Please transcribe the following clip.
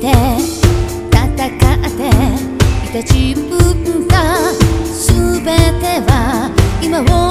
て戦っていた自分が全ては今を